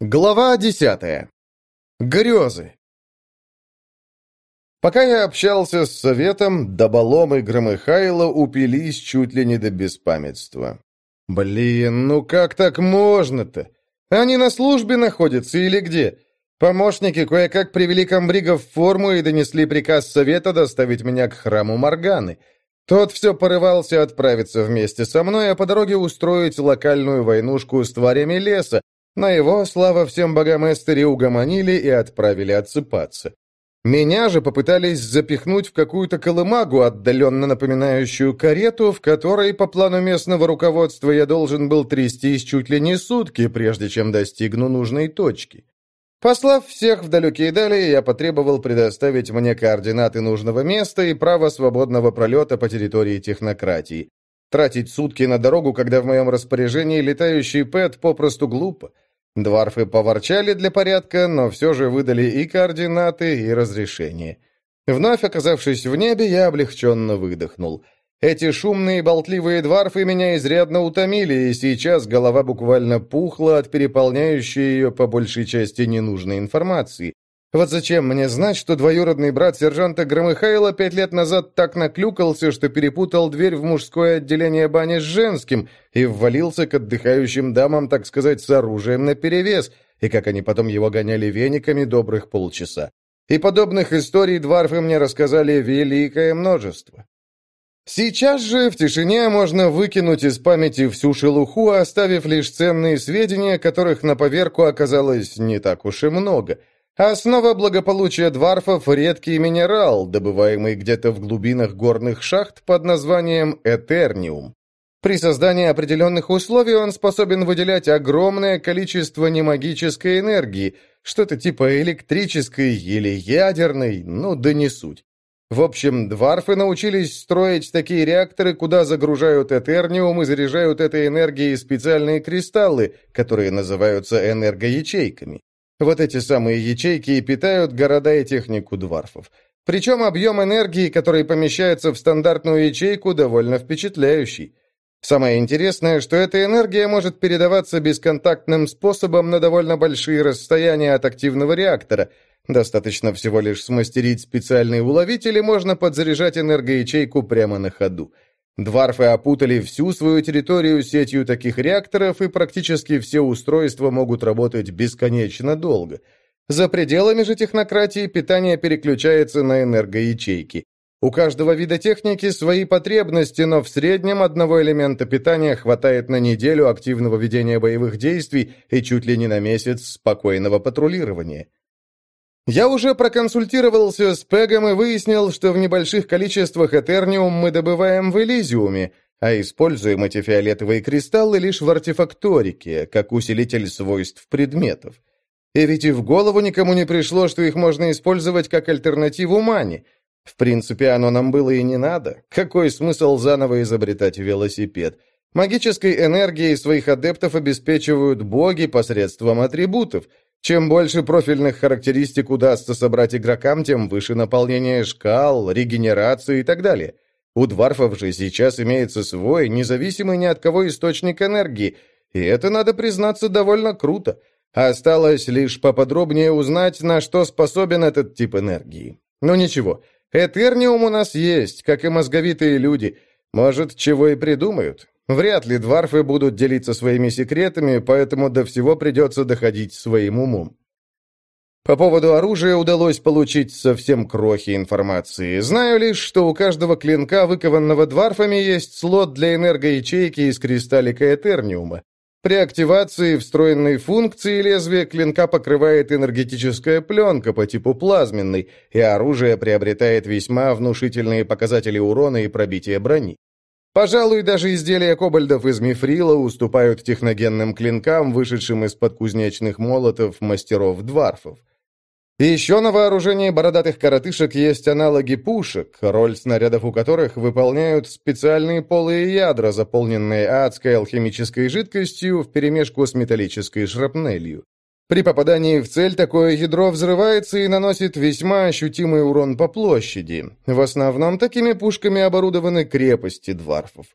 Глава десятая. Грезы. Пока я общался с советом, Доболом и Громыхайло упились чуть ли не до беспамятства. Блин, ну как так можно-то? Они на службе находятся или где? Помощники кое-как привели комбрига в форму и донесли приказ совета доставить меня к храму Морганы. Тот все порывался отправиться вместе со мной, а по дороге устроить локальную войнушку с тварями леса, на его, слава всем богам Эстери, угомонили и отправили отсыпаться. Меня же попытались запихнуть в какую-то колымагу, отдаленно напоминающую карету, в которой, по плану местного руководства, я должен был трястись чуть ли не сутки, прежде чем достигну нужной точки. Послав всех в далекие дали, я потребовал предоставить мне координаты нужного места и право свободного пролета по территории технократии. Тратить сутки на дорогу, когда в моем распоряжении летающий ПЭТ, попросту глупо. Дварфы поворчали для порядка, но все же выдали и координаты, и разрешение. Вновь оказавшись в небе, я облегченно выдохнул. Эти шумные болтливые дварфы меня изрядно утомили, и сейчас голова буквально пухла от переполняющей ее по большей части ненужной информации. Вот зачем мне знать, что двоюродный брат сержанта Громыхайла пять лет назад так наклюкался, что перепутал дверь в мужское отделение бани с женским и ввалился к отдыхающим дамам, так сказать, с оружием наперевес, и как они потом его гоняли вениками добрых полчаса. И подобных историй дварфы мне рассказали великое множество. Сейчас же в тишине можно выкинуть из памяти всю шелуху, оставив лишь ценные сведения, которых на поверку оказалось не так уж и много – Основа благополучия дварфов – редкий минерал, добываемый где-то в глубинах горных шахт под названием этерниум. При создании определенных условий он способен выделять огромное количество немагической энергии, что-то типа электрической или ядерной, ну да не суть. В общем, дварфы научились строить такие реакторы, куда загружают этерниум и заряжают этой энергией специальные кристаллы, которые называются энергоячейками. Вот эти самые ячейки и питают города и технику дварфов. Причем объем энергии, который помещается в стандартную ячейку, довольно впечатляющий. Самое интересное, что эта энергия может передаваться бесконтактным способом на довольно большие расстояния от активного реактора. Достаточно всего лишь смастерить специальный уловитель, и можно подзаряжать энергоячейку прямо на ходу. Дварфы опутали всю свою территорию сетью таких реакторов, и практически все устройства могут работать бесконечно долго. За пределами же технократии питание переключается на энергоячейки. У каждого вида техники свои потребности, но в среднем одного элемента питания хватает на неделю активного ведения боевых действий и чуть ли не на месяц спокойного патрулирования. Я уже проконсультировался с Пегом и выяснил, что в небольших количествах Этерниум мы добываем в Элизиуме, а используем эти фиолетовые кристаллы лишь в артефакторике, как усилитель свойств предметов. И ведь и в голову никому не пришло, что их можно использовать как альтернативу мане. В принципе, оно нам было и не надо. Какой смысл заново изобретать велосипед? Магической энергией своих адептов обеспечивают боги посредством атрибутов – чем больше профильных характеристик удастся собрать игрокам, тем выше наполнение шкал, регенерации и так далее. У дварфов же сейчас имеется свой, независимый ни от кого источник энергии, и это, надо признаться, довольно круто. Осталось лишь поподробнее узнать, на что способен этот тип энергии. Но ничего, Этерниум у нас есть, как и мозговитые люди. Может, чего и придумают. Вряд ли дварфы будут делиться своими секретами, поэтому до всего придется доходить своим умом. По поводу оружия удалось получить совсем крохи информации. Знаю лишь, что у каждого клинка, выкованного дварфами, есть слот для энергоячейки из кристаллика Этерниума. При активации встроенной функции лезвия клинка покрывает энергетическая пленка по типу плазменной, и оружие приобретает весьма внушительные показатели урона и пробития брони. Пожалуй, даже изделия кобальдов из мифрила уступают техногенным клинкам, вышедшим из-под кузнечных молотов мастеров-дварфов. Еще на вооружении бородатых коротышек есть аналоги пушек, роль снарядов у которых выполняют специальные полые ядра, заполненные адской алхимической жидкостью вперемешку с металлической шрапнелью. При попадании в цель такое ядро взрывается и наносит весьма ощутимый урон по площади. В основном такими пушками оборудованы крепости дварфов.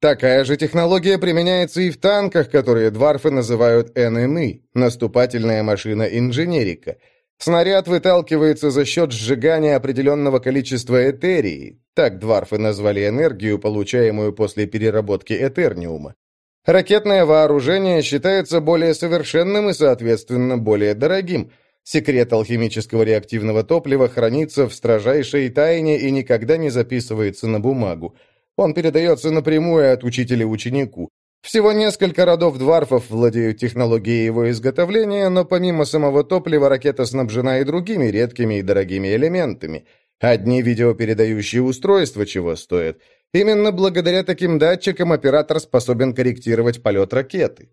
Такая же технология применяется и в танках, которые дварфы называют НМИ – наступательная машина инженерика. Снаряд выталкивается за счет сжигания определенного количества этерии, так дварфы назвали энергию, получаемую после переработки этерниума. Ракетное вооружение считается более совершенным и, соответственно, более дорогим. Секрет алхимического реактивного топлива хранится в строжайшей тайне и никогда не записывается на бумагу. Он передается напрямую от учителя ученику. Всего несколько родов дварфов владеют технологией его изготовления, но помимо самого топлива ракета снабжена и другими редкими и дорогими элементами. Одни видеопередающие устройства чего стоят. Именно благодаря таким датчикам оператор способен корректировать полет ракеты.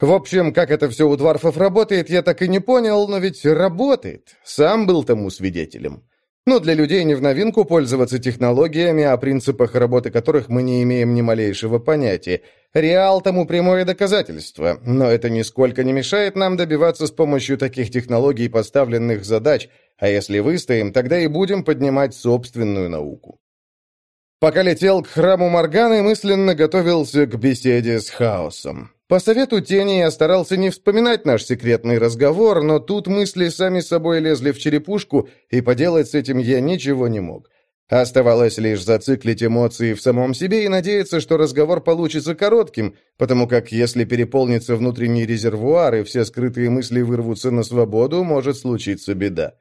В общем, как это все у дварфов работает, я так и не понял, но ведь работает. Сам был тому свидетелем. Но для людей не в новинку пользоваться технологиями, о принципах работы которых мы не имеем ни малейшего понятия. Реал тому прямое доказательство, но это нисколько не мешает нам добиваться с помощью таких технологий поставленных задач, а если выстоим, тогда и будем поднимать собственную науку. Пока летел к храму Морганы, мысленно готовился к беседе с хаосом. По совету тени я старался не вспоминать наш секретный разговор, но тут мысли сами собой лезли в черепушку, и поделать с этим я ничего не мог. Оставалось лишь зациклить эмоции в самом себе и надеяться, что разговор получится коротким, потому как если переполнится внутренний резервуар и все скрытые мысли вырвутся на свободу, может случиться беда.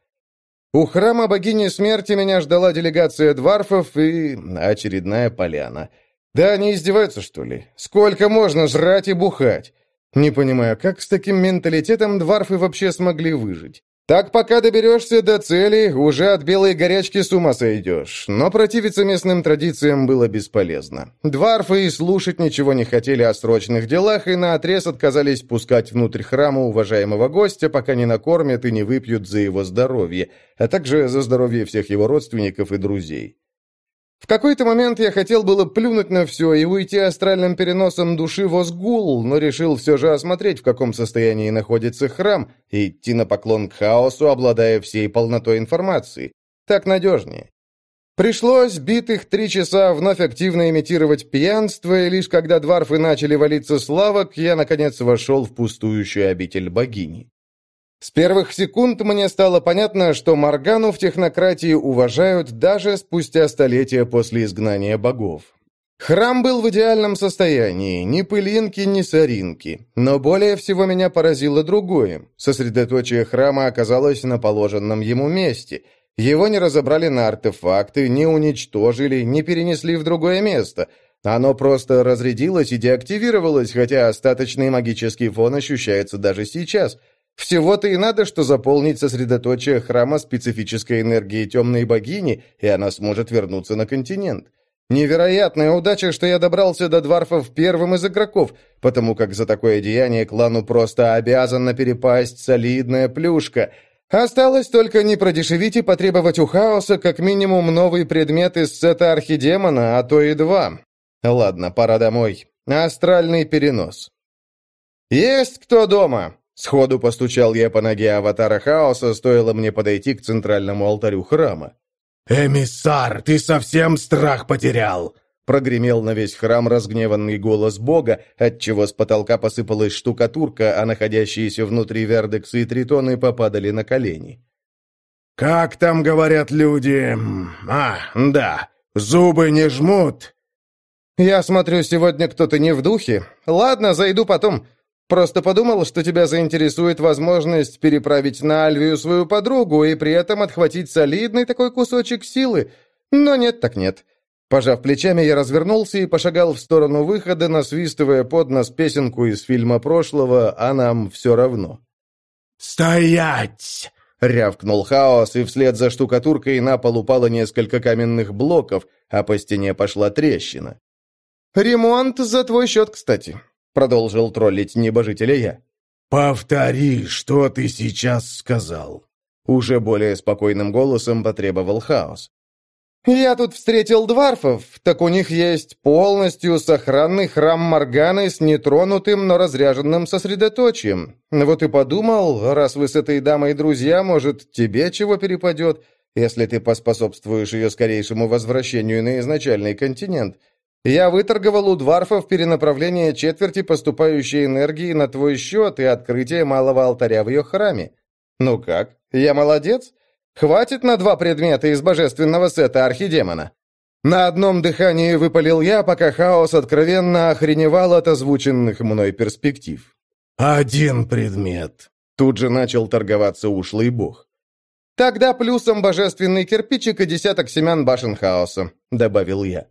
У храма богини смерти меня ждала делегация дварфов и очередная поляна — да они издеваются, что ли? Сколько можно жрать и бухать? Не понимаю, как с таким менталитетом дварфы вообще смогли выжить? Так пока доберешься до цели, уже от белой горячки с ума сойдешь. Но противиться местным традициям было бесполезно. Дварфы и слушать ничего не хотели о срочных делах и наотрез отказались пускать внутрь храма уважаемого гостя, пока не накормят и не выпьют за его здоровье, а также за здоровье всех его родственников и друзей. В какой-то момент я хотел было плюнуть на все и уйти астральным переносом души в Озгул, но решил все же осмотреть, в каком состоянии находится храм, и идти на поклон к хаосу, обладая всей полнотой информации. Так надежнее. Пришлось битых три часа вновь активно имитировать пьянство, и лишь когда дварфы начали валиться славок, я, наконец, вошел в пустующую обитель богини. С первых секунд мне стало понятно, что Моргану в технократии уважают даже спустя столетия после изгнания богов. Храм был в идеальном состоянии, ни пылинки, ни соринки. Но более всего меня поразило другое. Сосредоточие храма оказалось на положенном ему месте. Его не разобрали на артефакты, не уничтожили, не перенесли в другое место. Оно просто разрядилось и деактивировалось, хотя остаточный магический фон ощущается даже сейчас – всего-то и надо, что заполнить сосредоточие храма специфической энергией темной богини, и она сможет вернуться на континент. Невероятная удача, что я добрался до дварфов первым из игроков, потому как за такое деяние клану просто обязана перепасть солидная плюшка. Осталось только не продешевить и потребовать у хаоса как минимум новый предмет из сета архидемона, а то и два. Ладно, пора домой. Астральный перенос. «Есть кто дома?» Сходу постучал я по ноге аватара хаоса, стоило мне подойти к центральному алтарю храма. «Эмиссар, ты совсем страх потерял!» Прогремел на весь храм разгневанный голос бога, отчего с потолка посыпалась штукатурка, а находящиеся внутри вердексы и тритоны попадали на колени. «Как там говорят люди? А, да, зубы не жмут!» «Я смотрю, сегодня кто-то не в духе. Ладно, зайду потом. Просто подумал, что тебя заинтересует возможность переправить на Альвию свою подругу и при этом отхватить солидный такой кусочек силы. Но нет так нет. Пожав плечами, я развернулся и пошагал в сторону выхода, насвистывая под нос песенку из фильма прошлого «А нам все равно». «Стоять!» — рявкнул хаос, и вслед за штукатуркой на пол упало несколько каменных блоков, а по стене пошла трещина. «Ремонт за твой счет, кстати. Продолжил троллить небожителя я. «Повтори, что ты сейчас сказал?» Уже более спокойным голосом потребовал хаос. «Я тут встретил дварфов, так у них есть полностью сохранный храм Морганы с нетронутым, но разряженным сосредоточием. Вот и подумал, раз вы с этой дамой друзья, может, тебе чего перепадет, если ты поспособствуешь ее скорейшему возвращению на изначальный континент. Я выторговал у дварфов перенаправление четверти поступающей энергии на твой счет и открытие малого алтаря в ее храме. Ну как, я молодец? Хватит на два предмета из божественного сета архидемона. На одном дыхании выпалил я, пока хаос откровенно охреневал от озвученных мной перспектив. «Один предмет», — тут же начал торговаться ушлый бог. «Тогда плюсом божественный кирпичик и десяток семян башен хаоса», — добавил я.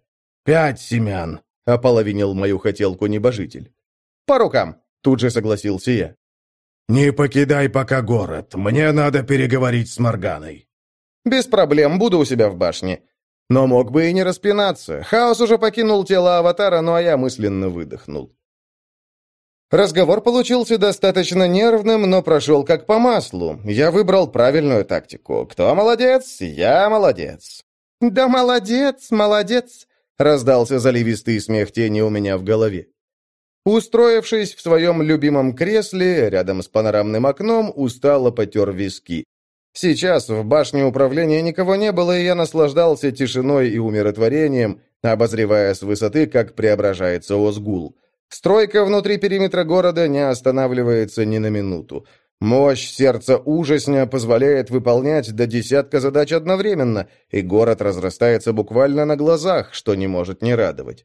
«Пять семян», — ополовинил мою хотелку небожитель. «По рукам», — тут же согласился я. «Не покидай пока город. Мне надо переговорить с Морганой». «Без проблем, буду у себя в башне. Но мог бы и не распинаться. Хаос уже покинул тело аватара, ну а я мысленно выдохнул. Разговор получился достаточно нервным, но прошел как по маслу. Я выбрал правильную тактику. Кто молодец? Я молодец. «Да молодец, молодец!» — раздался заливистый смех тени у меня в голове. Устроившись в своем любимом кресле, рядом с панорамным окном, устало потер виски. Сейчас в башне управления никого не было, и я наслаждался тишиной и умиротворением, обозревая с высоты, как преображается Озгул. Стройка внутри периметра города не останавливается ни на минуту. Мощь сердца ужасня позволяет выполнять до десятка задач одновременно, и город разрастается буквально на глазах, что не может не радовать.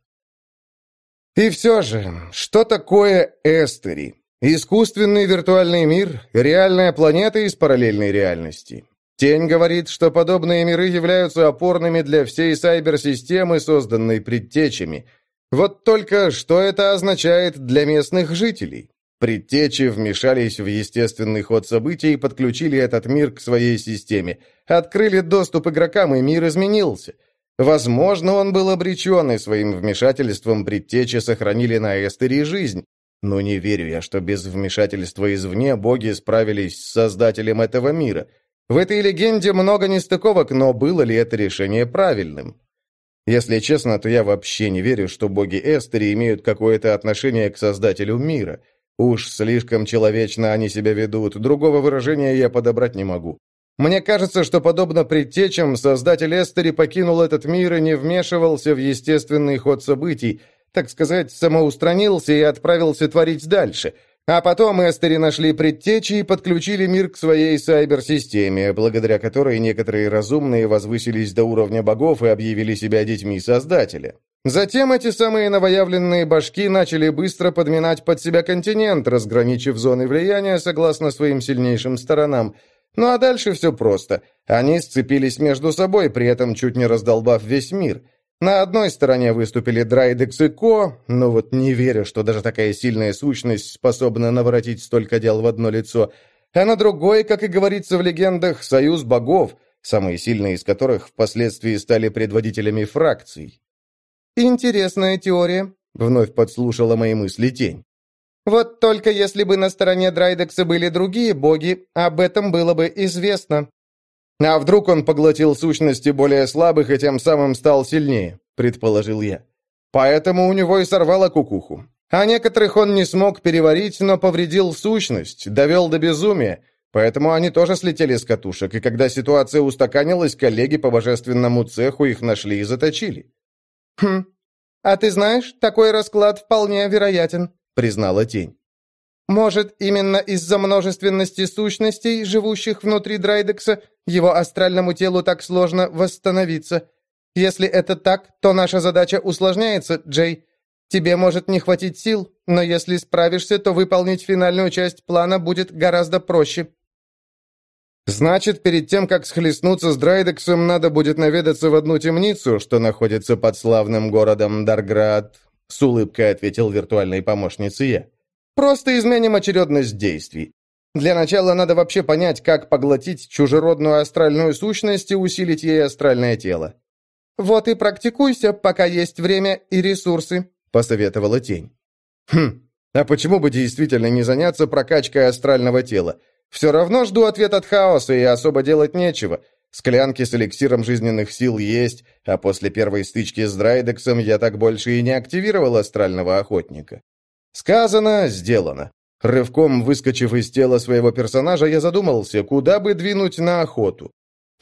И все же, что такое Эстери? Искусственный виртуальный мир – реальная планета из параллельной реальности. Тень говорит, что подобные миры являются опорными для всей сайбер-системы, созданной предтечами. Вот только что это означает для местных жителей? Предтечи вмешались в естественный ход событий и подключили этот мир к своей системе. Открыли доступ игрокам, и мир изменился. Возможно, он был обречен, и своим вмешательством предтечи сохранили на Эстере жизнь. Но не верю я, что без вмешательства извне боги справились с создателем этого мира. В этой легенде много нестыковок, но было ли это решение правильным? Если честно, то я вообще не верю, что боги Эстери имеют какое-то отношение к создателю мира. Уж слишком человечно они себя ведут, другого выражения я подобрать не могу. Мне кажется, что, подобно предтечам, создатель Эстери покинул этот мир и не вмешивался в естественный ход событий, так сказать, самоустранился и отправился творить дальше. А потом эстери нашли предтечи и подключили мир к своей сайбер-системе, благодаря которой некоторые разумные возвысились до уровня богов и объявили себя детьми Создателя. Затем эти самые новоявленные башки начали быстро подминать под себя континент, разграничив зоны влияния согласно своим сильнейшим сторонам. Ну а дальше все просто. Они сцепились между собой, при этом чуть не раздолбав весь мир – на одной стороне выступили Драйдекс и Ко, но вот не верю, что даже такая сильная сущность способна наворотить столько дел в одно лицо, а на другой, как и говорится в легендах, союз богов, самые сильные из которых впоследствии стали предводителями фракций. «Интересная теория», — вновь подслушала мои мысли тень. «Вот только если бы на стороне Драйдекса были другие боги, об этом было бы известно. А вдруг он поглотил сущности более слабых и тем самым стал сильнее, предположил я. Поэтому у него и сорвало кукуху. А некоторых он не смог переварить, но повредил сущность, довел до безумия. Поэтому они тоже слетели с катушек, и когда ситуация устаканилась, коллеги по божественному цеху их нашли и заточили. «Хм, а ты знаешь, такой расклад вполне вероятен», — признала тень. Может, именно из-за множественности сущностей, живущих внутри Драйдекса, его астральному телу так сложно восстановиться. Если это так, то наша задача усложняется, Джей. Тебе может не хватить сил, но если справишься, то выполнить финальную часть плана будет гораздо проще. Значит, перед тем, как схлестнуться с Драйдексом, надо будет наведаться в одну темницу, что находится под славным городом Дарград, с улыбкой ответил виртуальной помощнице я. Просто изменим очередность действий. Для начала надо вообще понять, как поглотить чужеродную астральную сущность и усилить ей астральное тело. «Вот и практикуйся, пока есть время и ресурсы», — посоветовала тень. «Хм, а почему бы действительно не заняться прокачкой астрального тела? Все равно жду ответ от хаоса, и особо делать нечего. Склянки с эликсиром жизненных сил есть, а после первой стычки с Драйдексом я так больше и не активировал астрального охотника. Сказано, сделано. Рывком выскочив из тела своего персонажа, я задумался, куда бы двинуть на охоту.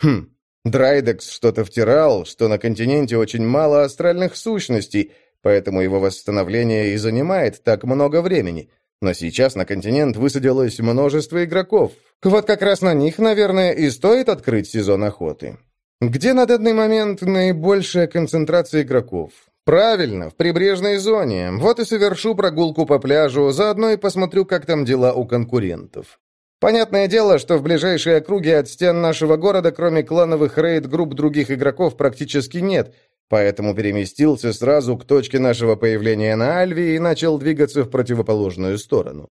Хм, Драйдекс что-то втирал, что на континенте очень мало астральных сущностей, поэтому его восстановление и занимает так много времени. Но сейчас на континент высадилось множество игроков. Вот как раз на них, наверное, и стоит открыть сезон охоты. Где на данный момент наибольшая концентрация игроков? Правильно, в прибрежной зоне. Вот и совершу прогулку по пляжу, заодно и посмотрю, как там дела у конкурентов. Понятное дело, что в ближайшей округе от стен нашего города, кроме клановых рейд-групп других игроков, практически нет, поэтому переместился сразу к точке нашего появления на Альве и начал двигаться в противоположную сторону.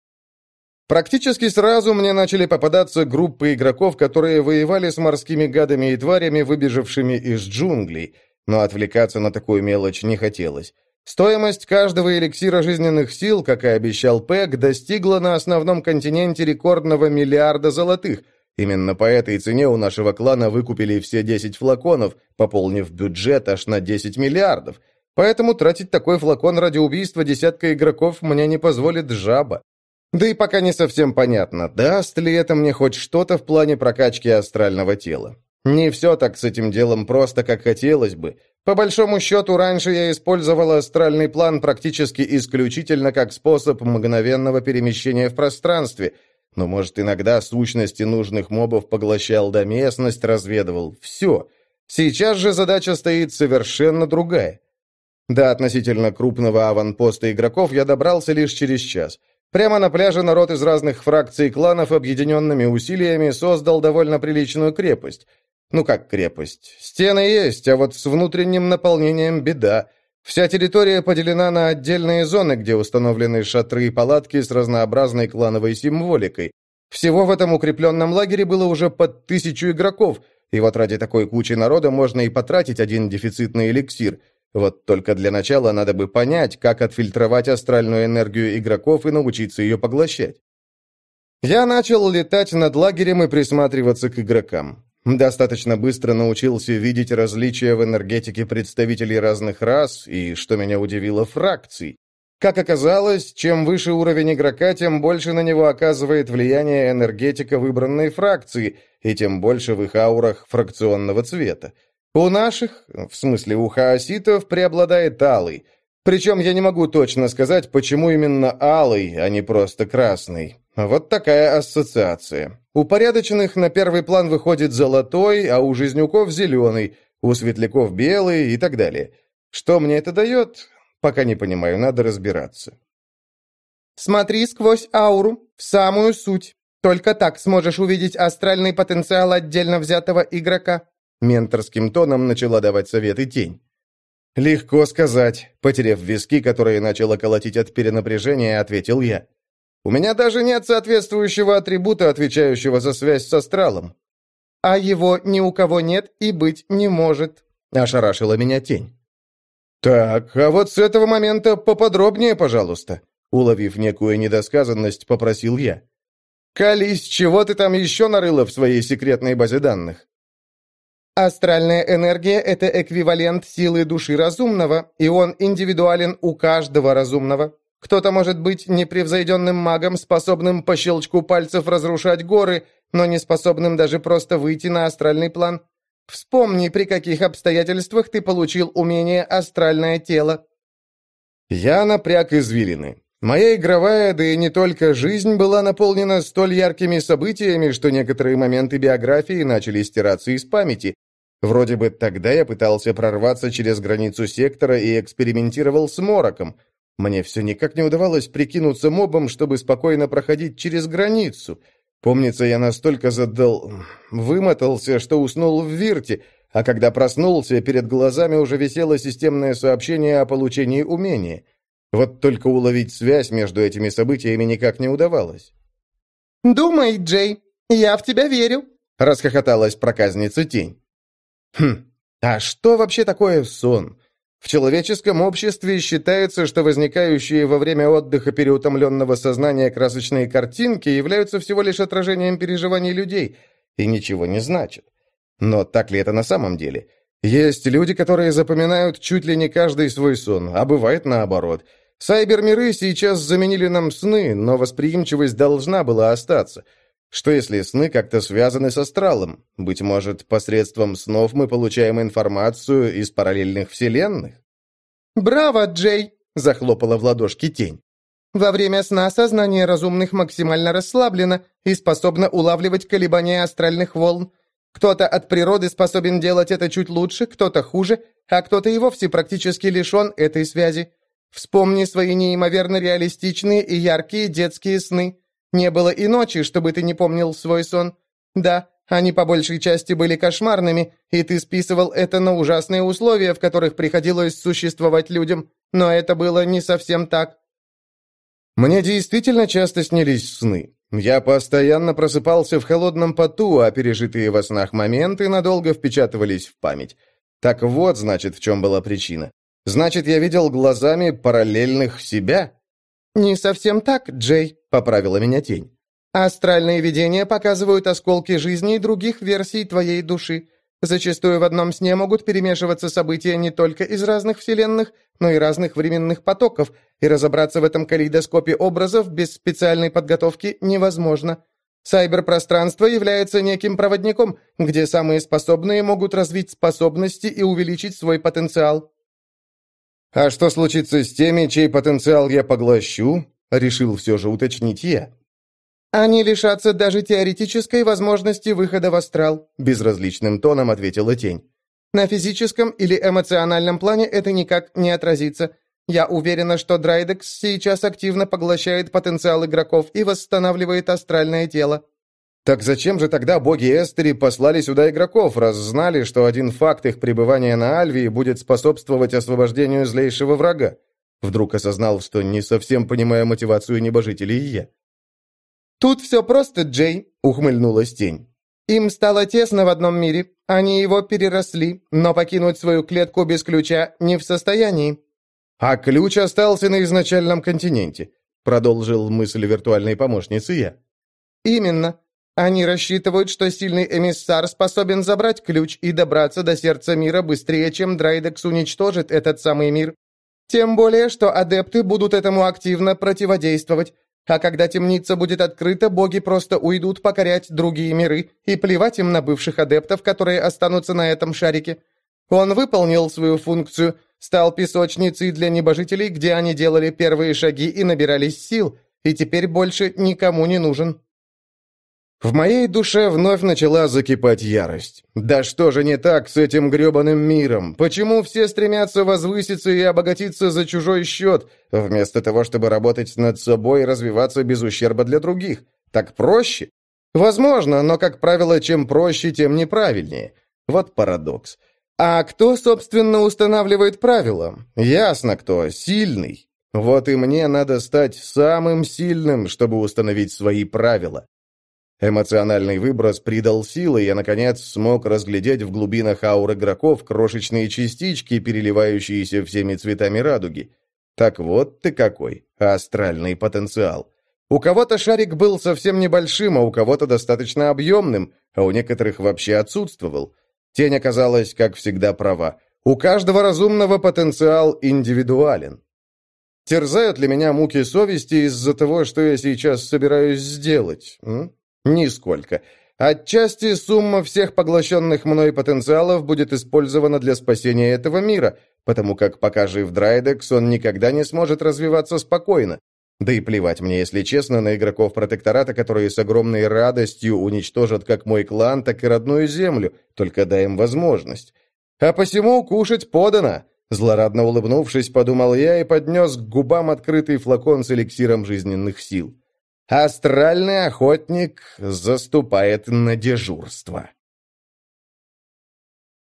Практически сразу мне начали попадаться группы игроков, которые воевали с морскими гадами и тварями, выбежавшими из джунглей, но отвлекаться на такую мелочь не хотелось. Стоимость каждого эликсира жизненных сил, как и обещал Пэг, достигла на основном континенте рекордного миллиарда золотых. Именно по этой цене у нашего клана выкупили все 10 флаконов, пополнив бюджет аж на 10 миллиардов. Поэтому тратить такой флакон ради убийства десятка игроков мне не позволит жаба. Да и пока не совсем понятно, даст ли это мне хоть что-то в плане прокачки астрального тела. Не все так с этим делом просто, как хотелось бы. По большому счету, раньше я использовал астральный план практически исключительно как способ мгновенного перемещения в пространстве, но, может, иногда сущности нужных мобов поглощал до местность, разведывал. Все. Сейчас же задача стоит совершенно другая. До относительно крупного аванпоста игроков я добрался лишь через час. Прямо на пляже народ из разных фракций кланов объединенными усилиями создал довольно приличную крепость – ну как крепость? Стены есть, а вот с внутренним наполнением беда. Вся территория поделена на отдельные зоны, где установлены шатры и палатки с разнообразной клановой символикой. Всего в этом укрепленном лагере было уже под тысячу игроков, и вот ради такой кучи народа можно и потратить один дефицитный эликсир. Вот только для начала надо бы понять, как отфильтровать астральную энергию игроков и научиться ее поглощать. Я начал летать над лагерем и присматриваться к игрокам. Достаточно быстро научился видеть различия в энергетике представителей разных рас и, что меня удивило, фракций. Как оказалось, чем выше уровень игрока, тем больше на него оказывает влияние энергетика выбранной фракции, и тем больше в их аурах фракционного цвета. У наших, в смысле у хаоситов, преобладает алый. Причем я не могу точно сказать, почему именно алый, а не просто красный. Вот такая ассоциация. У порядочных на первый план выходит золотой, а у жизнюков зеленый, у светляков белый и так далее. Что мне это дает? Пока не понимаю, надо разбираться. Смотри сквозь ауру, в самую суть. Только так сможешь увидеть астральный потенциал отдельно взятого игрока. Менторским тоном начала давать советы тень. «Легко сказать», — потеряв виски, которые начало колотить от перенапряжения, ответил я. У меня даже нет соответствующего атрибута, отвечающего за связь с астралом. А его ни у кого нет и быть не может, ошарашила меня тень. Так, а вот с этого момента поподробнее, пожалуйста, уловив некую недосказанность, попросил я. Кались, чего ты там еще нарыла в своей секретной базе данных? Астральная энергия – это эквивалент силы души разумного, и он индивидуален у каждого разумного. Кто-то может быть непревзойденным магом, способным по щелчку пальцев разрушать горы, но не способным даже просто выйти на астральный план. Вспомни, при каких обстоятельствах ты получил умение «Астральное тело». Я напряг извилины. Моя игровая, да и не только жизнь, была наполнена столь яркими событиями, что некоторые моменты биографии начали стираться из памяти. Вроде бы тогда я пытался прорваться через границу сектора и экспериментировал с мороком – мне все никак не удавалось прикинуться мобом, чтобы спокойно проходить через границу. Помнится, я настолько задал... вымотался, что уснул в вирте, а когда проснулся, перед глазами уже висело системное сообщение о получении умения. Вот только уловить связь между этими событиями никак не удавалось. «Думай, Джей, я в тебя верю», — расхохоталась проказница тень. «Хм, а что вообще такое сон? В человеческом обществе считается, что возникающие во время отдыха переутомленного сознания красочные картинки являются всего лишь отражением переживаний людей и ничего не значат. Но так ли это на самом деле? Есть люди, которые запоминают чуть ли не каждый свой сон, а бывает наоборот. Сайбермиры сейчас заменили нам сны, но восприимчивость должна была остаться – что если сны как-то связаны с астралом? Быть может, посредством снов мы получаем информацию из параллельных вселенных? «Браво, Джей!» — захлопала в ладошки тень. «Во время сна сознание разумных максимально расслаблено и способно улавливать колебания астральных волн. Кто-то от природы способен делать это чуть лучше, кто-то хуже, а кто-то и вовсе практически лишен этой связи. Вспомни свои неимоверно реалистичные и яркие детские сны. Не было и ночи, чтобы ты не помнил свой сон. Да, они по большей части были кошмарными, и ты списывал это на ужасные условия, в которых приходилось существовать людям, но это было не совсем так. Мне действительно часто снились сны. Я постоянно просыпался в холодном поту, а пережитые во снах моменты надолго впечатывались в память. Так вот, значит, в чем была причина. Значит, я видел глазами параллельных себя? «Не совсем так, Джей», — поправила меня тень. «Астральные видения показывают осколки жизни и других версий твоей души. Зачастую в одном сне могут перемешиваться события не только из разных вселенных, но и разных временных потоков, и разобраться в этом калейдоскопе образов без специальной подготовки невозможно. Сайберпространство является неким проводником, где самые способные могут развить способности и увеличить свой потенциал. «А что случится с теми, чей потенциал я поглощу?» — решил все же уточнить я. «Они лишатся даже теоретической возможности выхода в астрал», — безразличным тоном ответила тень. «На физическом или эмоциональном плане это никак не отразится. Я уверена, что Драйдекс сейчас активно поглощает потенциал игроков и восстанавливает астральное тело. Так зачем же тогда боги Эстери послали сюда игроков, раз знали, что один факт их пребывания на Альвии будет способствовать освобождению злейшего врага? Вдруг осознал, что не совсем понимаю мотивацию небожителей я. «Тут все просто, Джей», — ухмыльнулась тень. «Им стало тесно в одном мире, они его переросли, но покинуть свою клетку без ключа не в состоянии». «А ключ остался на изначальном континенте», — продолжил мысль виртуальной помощницы я. «Именно. Они рассчитывают, что сильный эмиссар способен забрать ключ и добраться до сердца мира быстрее, чем Драйдекс уничтожит этот самый мир. Тем более, что адепты будут этому активно противодействовать. А когда темница будет открыта, боги просто уйдут покорять другие миры и плевать им на бывших адептов, которые останутся на этом шарике. Он выполнил свою функцию, стал песочницей для небожителей, где они делали первые шаги и набирались сил, и теперь больше никому не нужен. В моей душе вновь начала закипать ярость. Да что же не так с этим гребаным миром? Почему все стремятся возвыситься и обогатиться за чужой счет, вместо того, чтобы работать над собой и развиваться без ущерба для других? Так проще? Возможно, но, как правило, чем проще, тем неправильнее. Вот парадокс. А кто, собственно, устанавливает правила? Ясно кто, сильный. Вот и мне надо стать самым сильным, чтобы установить свои правила. Эмоциональный выброс придал силы, и я, наконец, смог разглядеть в глубинах аур игроков крошечные частички, переливающиеся всеми цветами радуги. Так вот ты какой, астральный потенциал. У кого-то шарик был совсем небольшим, а у кого-то достаточно объемным, а у некоторых вообще отсутствовал. Тень оказалась, как всегда, права. У каждого разумного потенциал индивидуален. Терзают ли меня муки совести из-за того, что я сейчас собираюсь сделать? М? Нисколько. Отчасти сумма всех поглощенных мной потенциалов будет использована для спасения этого мира, потому как пока жив Драйдекс, он никогда не сможет развиваться спокойно. Да и плевать мне, если честно, на игроков протектората, которые с огромной радостью уничтожат как мой клан, так и родную землю, только дай им возможность. А посему кушать подано. Злорадно улыбнувшись, подумал я и поднес к губам открытый флакон с эликсиром жизненных сил. Астральный охотник заступает на дежурство.